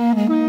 Mm-hmm.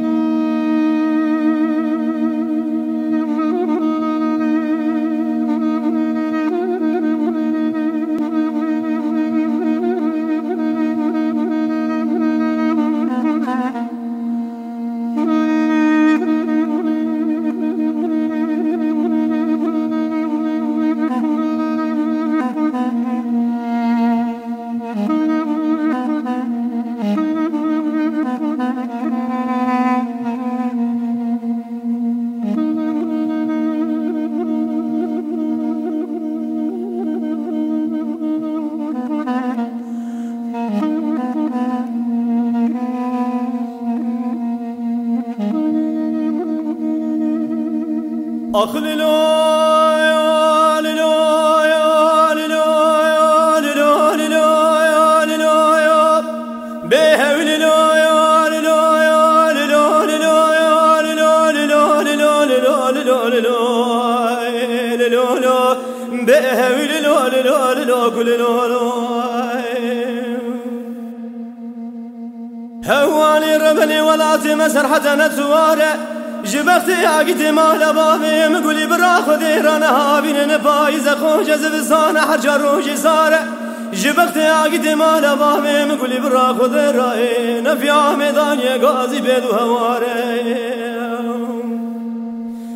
أخلي هواني ربني ولا تمسر حتى نتوارئ جبرت عقد مال بابه گلی برا خود ایران هاوین پاییز خون جذب زان هر جا زاره ساره جبخت عقد مال بابه گلی برا خود ایران نفی آمدان یه گازی بدو هواره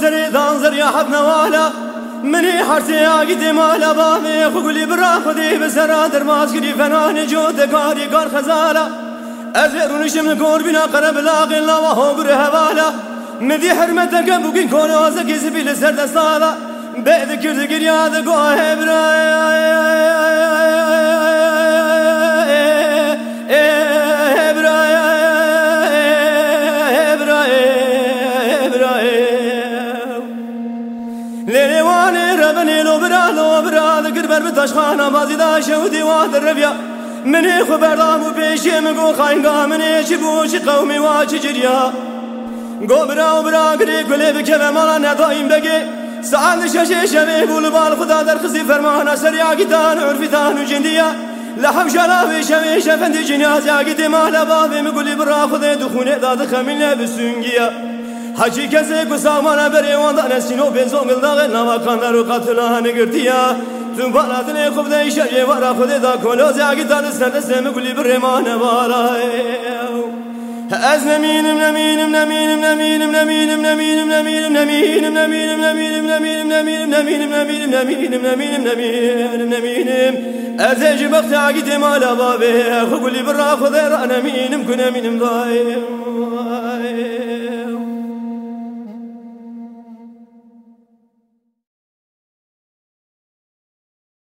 زري دان زري حبنا والا مني حرتي با مالا بامي خوگلی برا به بسرا درماز فنان جو قاري قار خزالا ازرونشم قور بنا قرب لاقين لا وهو بر هوالا كرد وانه رفتنی لو برا لو برا دگر بر بتاش خانه بازی دا و دیوان در بیا منی خو بردام و پیشی مگو خاینگا منی چی بود چی قومی و چی جریا گو برا و برا گری گلی به مالا ندائیم بگی سعند ششه شمی بول بال خدا در خزی فرمانه گیتان عرفی عرفیتان و جندیا لحم شرابی شمی شفندی جنیاز یاگیتی مالا بابی مگولی برا خود دخونه داد خمیل بسونگیا Hakikese kusakmana beri ondan esino bezon gıldağı Lava kanları katılahanı girtiya Tüm baratını kubda işerye vara kude da koloz ya gitar Sen de semi gülü bir remane vara Ez neminim neminim neminim neminim neminim neminim neminim neminim neminim neminim neminim neminim neminim neminim neminim neminim neminim neminim أرتج بخت عقد ما لا بابي أخو قولي برا خذ نمينم كنا منم ضايم